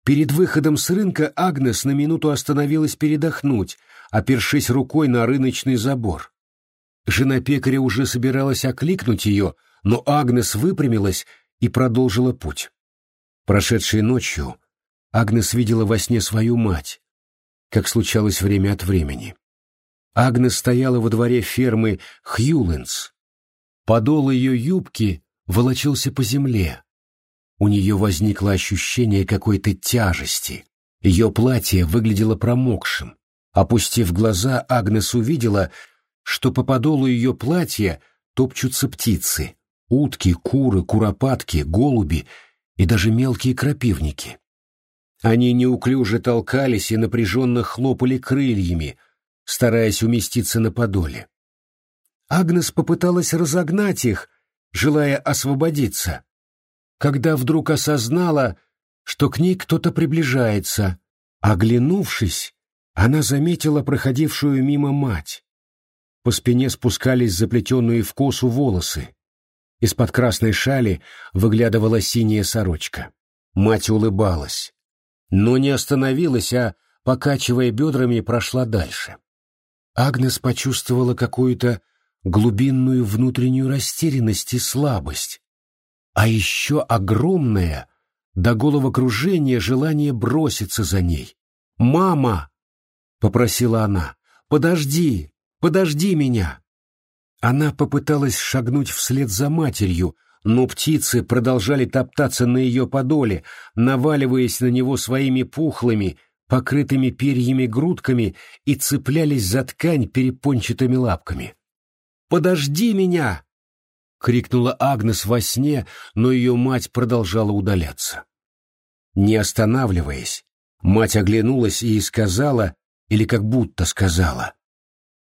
Перед выходом с рынка Агнес на минуту остановилась передохнуть, опершись рукой на рыночный забор. Жена пекаря уже собиралась окликнуть ее, но Агнес выпрямилась и продолжила путь. Прошедшей ночью Агнес видела во сне свою мать, как случалось время от времени. Агнес стояла во дворе фермы Хьюленс. Подол ее юбки волочился по земле. У нее возникло ощущение какой-то тяжести. Ее платье выглядело промокшим. Опустив глаза, Агнес увидела, что по подолу ее платья топчутся птицы. утки, куры, куропатки, голуби и даже мелкие крапивники. Они неуклюже толкались и напряженно хлопали крыльями, стараясь уместиться на подоле. Агнес попыталась разогнать их, желая освободиться, когда вдруг осознала, что к ней кто-то приближается. Оглянувшись, она заметила проходившую мимо мать. По спине спускались заплетенные в косу волосы. Из-под красной шали выглядывала синяя сорочка. Мать улыбалась, но не остановилась, а, покачивая бедрами, прошла дальше. Агнес почувствовала какую-то глубинную внутреннюю растерянность и слабость, а еще огромное, до головокружения желание броситься за ней. «Мама!» — попросила она. «Подожди! Подожди меня!» Она попыталась шагнуть вслед за матерью, но птицы продолжали топтаться на ее подоле, наваливаясь на него своими пухлыми, покрытыми перьями грудками и цеплялись за ткань перепончатыми лапками. «Подожди меня!» — крикнула Агнес во сне, но ее мать продолжала удаляться. Не останавливаясь, мать оглянулась и сказала, или как будто сказала,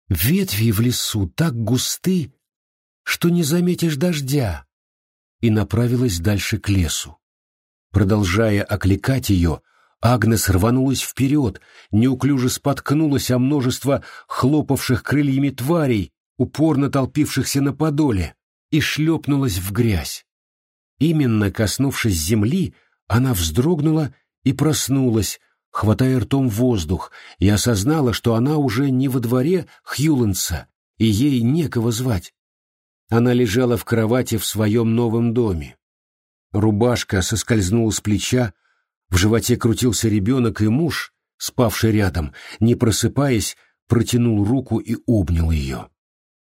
«Ветви в лесу так густы, что не заметишь дождя», и направилась дальше к лесу. Продолжая окликать ее, Агнес рванулась вперед, неуклюже споткнулась о множество хлопавших крыльями тварей, упорно толпившихся на подоле, и шлепнулась в грязь. Именно коснувшись земли, она вздрогнула и проснулась, хватая ртом воздух, и осознала, что она уже не во дворе Хьюленса, и ей некого звать. Она лежала в кровати в своем новом доме. Рубашка соскользнула с плеча, в животе крутился ребенок, и муж, спавший рядом, не просыпаясь, протянул руку и обнял ее.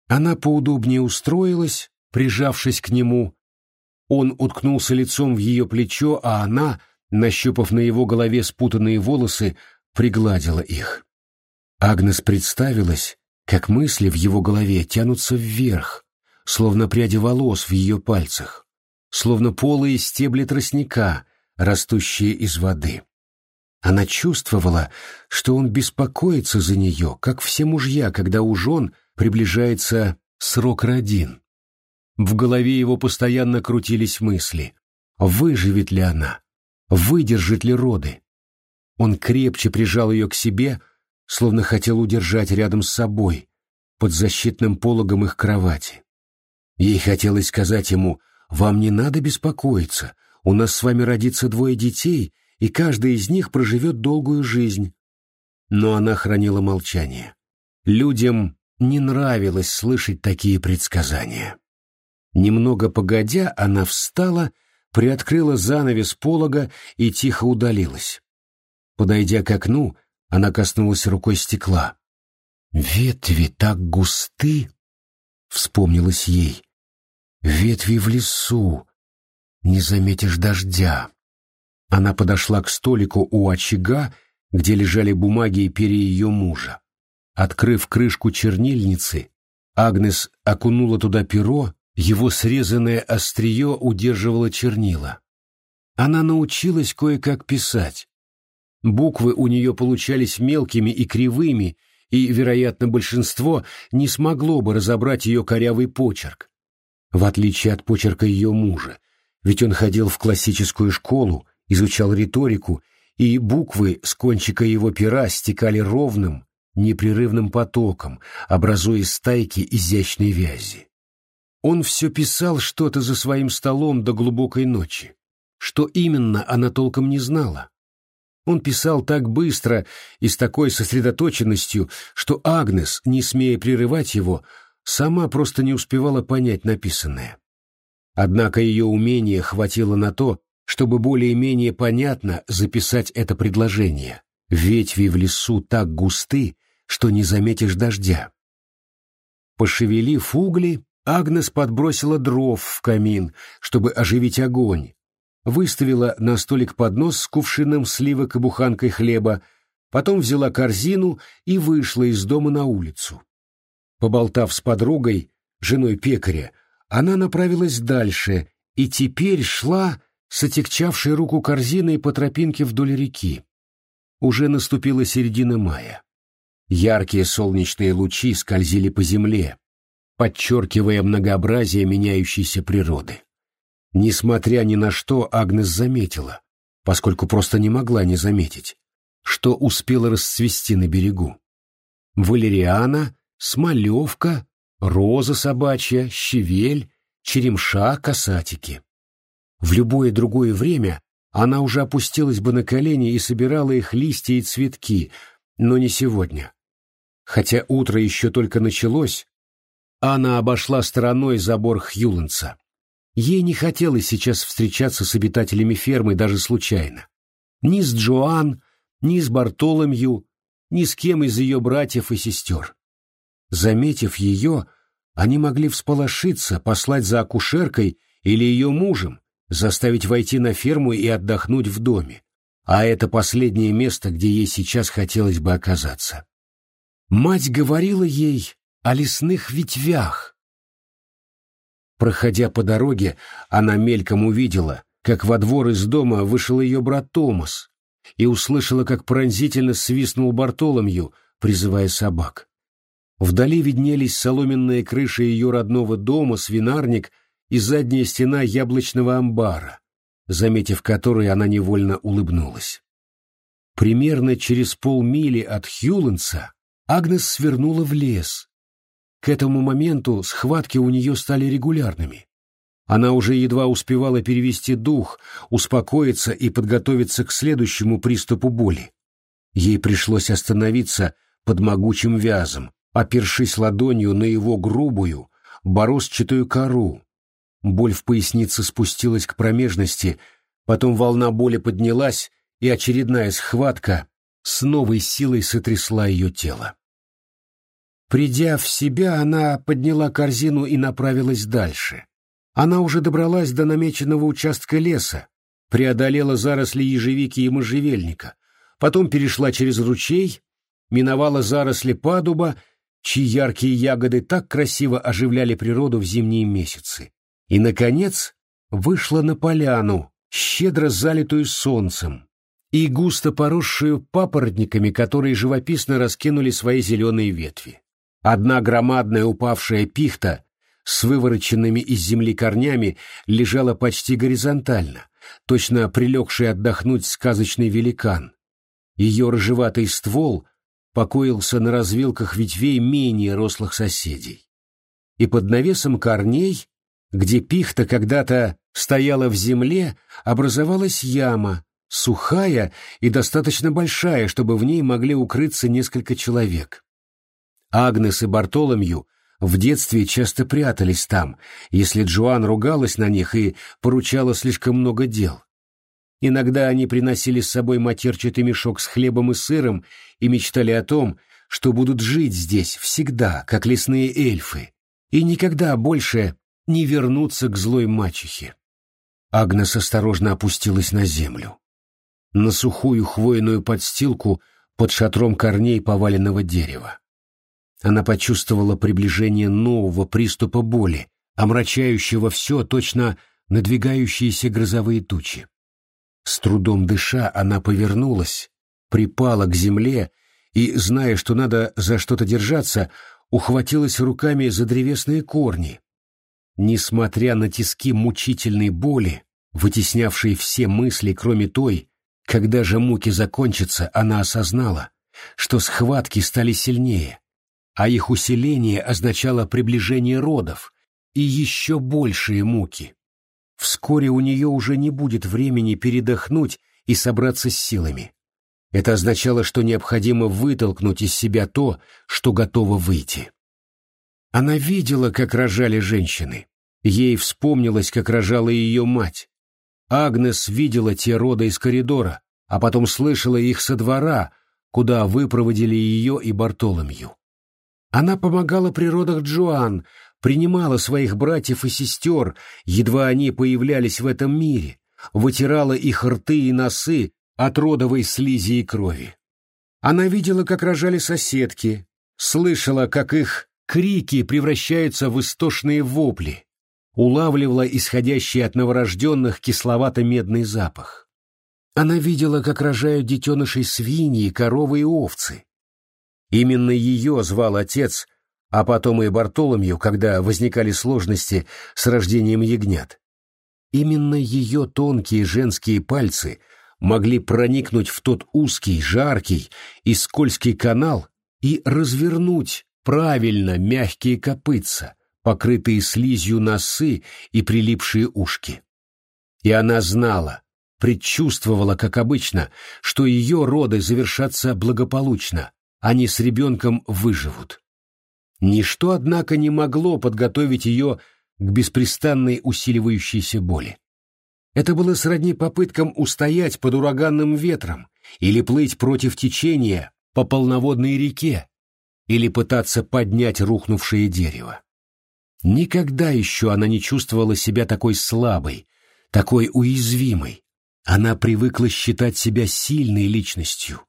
Она поудобнее устроилась, прижавшись к нему. Он уткнулся лицом в ее плечо, а она, нащупав на его голове спутанные волосы, пригладила их. Агнес представилась, как мысли в его голове тянутся вверх, словно пряди волос в ее пальцах, словно полые стебли тростника, растущие из воды. Она чувствовала, что он беспокоится за нее, как все мужья, когда у жен приближается срок родин. В голове его постоянно крутились мысли. Выживет ли она? Выдержит ли роды? Он крепче прижал ее к себе, словно хотел удержать рядом с собой, под защитным пологом их кровати. Ей хотелось сказать ему, «Вам не надо беспокоиться, у нас с вами родится двое детей, и каждый из них проживет долгую жизнь». Но она хранила молчание. Людям не нравилось слышать такие предсказания. Немного погодя, она встала, приоткрыла занавес полога и тихо удалилась. Подойдя к окну, она коснулась рукой стекла. «Ветви так густы!» — вспомнилось ей. «Ветви в лесу! Не заметишь дождя!» Она подошла к столику у очага, где лежали бумаги и перья ее мужа. Открыв крышку чернильницы, Агнес окунула туда перо, его срезанное острие удерживало чернила. Она научилась кое-как писать. Буквы у нее получались мелкими и кривыми, и, вероятно, большинство не смогло бы разобрать ее корявый почерк. В отличие от почерка ее мужа, ведь он ходил в классическую школу, изучал риторику, и буквы с кончика его пера стекали ровным, непрерывным потоком, образуя стайки изящной вязи. Он все писал что-то за своим столом до глубокой ночи. Что именно, она толком не знала. Он писал так быстро и с такой сосредоточенностью, что Агнес, не смея прерывать его, сама просто не успевала понять написанное. Однако ее умения хватило на то, чтобы более-менее понятно записать это предложение. Ветви в лесу так густы, что не заметишь дождя. Пошевелив угли, Агнес подбросила дров в камин, чтобы оживить огонь, выставила на столик поднос с кувшином сливок и буханкой хлеба, потом взяла корзину и вышла из дома на улицу. Поболтав с подругой, женой пекаря, она направилась дальше и теперь шла с отягчавшей руку корзиной по тропинке вдоль реки. Уже наступила середина мая. Яркие солнечные лучи скользили по земле, подчеркивая многообразие меняющейся природы. Несмотря ни на что, Агнес заметила, поскольку просто не могла не заметить, что успела расцвести на берегу. Валериана, смолевка, роза собачья, щавель, черемша, касатики. В любое другое время она уже опустилась бы на колени и собирала их листья и цветки, но не сегодня. Хотя утро еще только началось, она обошла стороной забор Хьюланса. Ей не хотелось сейчас встречаться с обитателями фермы даже случайно. Ни с Джоан, ни с Бартоломью, ни с кем из ее братьев и сестер. Заметив ее, они могли всполошиться, послать за акушеркой или ее мужем, заставить войти на ферму и отдохнуть в доме. А это последнее место, где ей сейчас хотелось бы оказаться. Мать говорила ей о лесных ветвях. Проходя по дороге, она мельком увидела, как во двор из дома вышел ее брат Томас, и услышала, как пронзительно свистнул Бартоломью, призывая собак. Вдали виднелись соломенные крыши ее родного дома, свинарник и задняя стена яблочного амбара, заметив который, она невольно улыбнулась. Примерно через полмили от Хьюленса Агнес свернула в лес. К этому моменту схватки у нее стали регулярными. Она уже едва успевала перевести дух, успокоиться и подготовиться к следующему приступу боли. Ей пришлось остановиться под могучим вязом, опершись ладонью на его грубую, борозчатую кору. Боль в пояснице спустилась к промежности, потом волна боли поднялась, и очередная схватка с новой силой сотрясла ее тело. Придя в себя, она подняла корзину и направилась дальше. Она уже добралась до намеченного участка леса, преодолела заросли ежевики и можжевельника, потом перешла через ручей, миновала заросли падуба чьи яркие ягоды так красиво оживляли природу в зимние месяцы. И, наконец, вышла на поляну, щедро залитую солнцем, и густо поросшую папоротниками, которые живописно раскинули свои зеленые ветви. Одна громадная упавшая пихта с вывороченными из земли корнями лежала почти горизонтально, точно прилегший отдохнуть сказочный великан. Ее рыжеватый ствол покоился на развилках ветвей менее рослых соседей. И под навесом корней, где пихта когда-то стояла в земле, образовалась яма, сухая и достаточно большая, чтобы в ней могли укрыться несколько человек. Агнес и Бартоломью в детстве часто прятались там, если Джоан ругалась на них и поручала слишком много дел. Иногда они приносили с собой матерчатый мешок с хлебом и сыром и мечтали о том, что будут жить здесь всегда, как лесные эльфы, и никогда больше не вернуться к злой мачехе. Агнес осторожно опустилась на землю. На сухую хвойную подстилку под шатром корней поваленного дерева. Она почувствовала приближение нового приступа боли, омрачающего все точно надвигающиеся грозовые тучи. С трудом дыша, она повернулась, припала к земле и, зная, что надо за что-то держаться, ухватилась руками за древесные корни. Несмотря на тиски мучительной боли, вытеснявшие все мысли, кроме той, когда же муки закончатся, она осознала, что схватки стали сильнее, а их усиление означало приближение родов и еще большие муки. Вскоре у нее уже не будет времени передохнуть и собраться с силами. Это означало, что необходимо вытолкнуть из себя то, что готово выйти. Она видела, как рожали женщины. Ей вспомнилось, как рожала ее мать. Агнес видела те роды из коридора, а потом слышала их со двора, куда выпроводили ее и Бартоломью. Она помогала при родах Джоан, принимала своих братьев и сестер, едва они появлялись в этом мире, вытирала их рты и носы от родовой слизи и крови. Она видела, как рожали соседки, слышала, как их крики превращаются в истошные вопли, улавливала исходящий от новорожденных кисловато-медный запах. Она видела, как рожают детенышей свиньи, коровы и овцы. Именно ее звал отец, а потом и Бартоломью, когда возникали сложности с рождением ягнят. Именно ее тонкие женские пальцы могли проникнуть в тот узкий, жаркий и скользкий канал и развернуть правильно мягкие копытца, покрытые слизью носы и прилипшие ушки. И она знала, предчувствовала, как обычно, что ее роды завершатся благополучно, они с ребенком выживут. Ничто, однако, не могло подготовить ее к беспрестанной усиливающейся боли. Это было сродни попыткам устоять под ураганным ветром или плыть против течения по полноводной реке, или пытаться поднять рухнувшее дерево. Никогда еще она не чувствовала себя такой слабой, такой уязвимой. Она привыкла считать себя сильной личностью.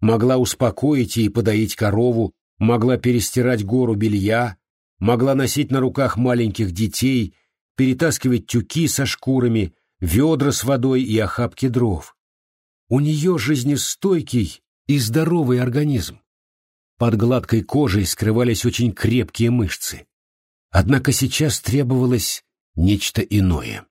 Могла успокоить и подоить корову, могла перестирать гору белья, могла носить на руках маленьких детей, перетаскивать тюки со шкурами, ведра с водой и охапки дров. У нее жизнестойкий и здоровый организм. Под гладкой кожей скрывались очень крепкие мышцы. Однако сейчас требовалось нечто иное.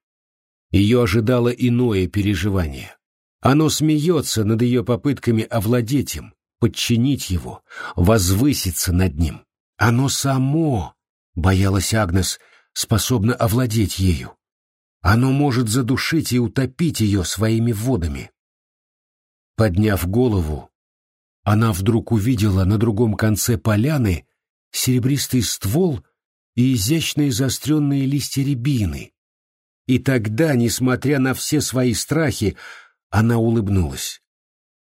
Ее ожидало иное переживание. Оно смеется над ее попытками овладеть им, подчинить его, возвыситься над ним. Оно само, боялась Агнес, способно овладеть ею. Оно может задушить и утопить ее своими водами. Подняв голову, она вдруг увидела на другом конце поляны серебристый ствол и изящные заостренные листья рябины. И тогда, несмотря на все свои страхи, она улыбнулась.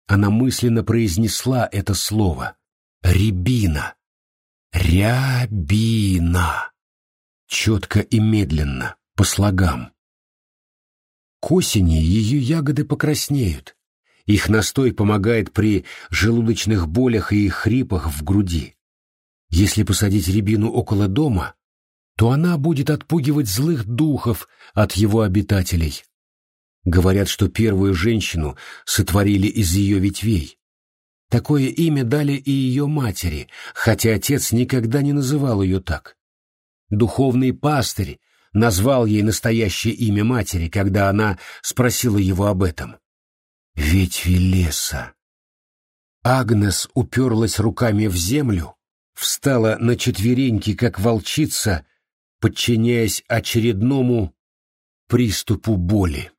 Она мысленно произнесла это слово. «Рябина». «Рябина». Четко и медленно, по слогам. К осени ее ягоды покраснеют. Их настой помогает при желудочных болях и хрипах в груди. Если посадить рябину около дома, то она будет отпугивать злых духов от его обитателей. Говорят, что первую женщину сотворили из ее ветвей. Такое имя дали и ее матери, хотя отец никогда не называл ее так. Духовный пастырь назвал ей настоящее имя матери, когда она спросила его об этом. Ветви леса. Агнес уперлась руками в землю, встала на четвереньки, как волчица, подчиняясь очередному приступу боли.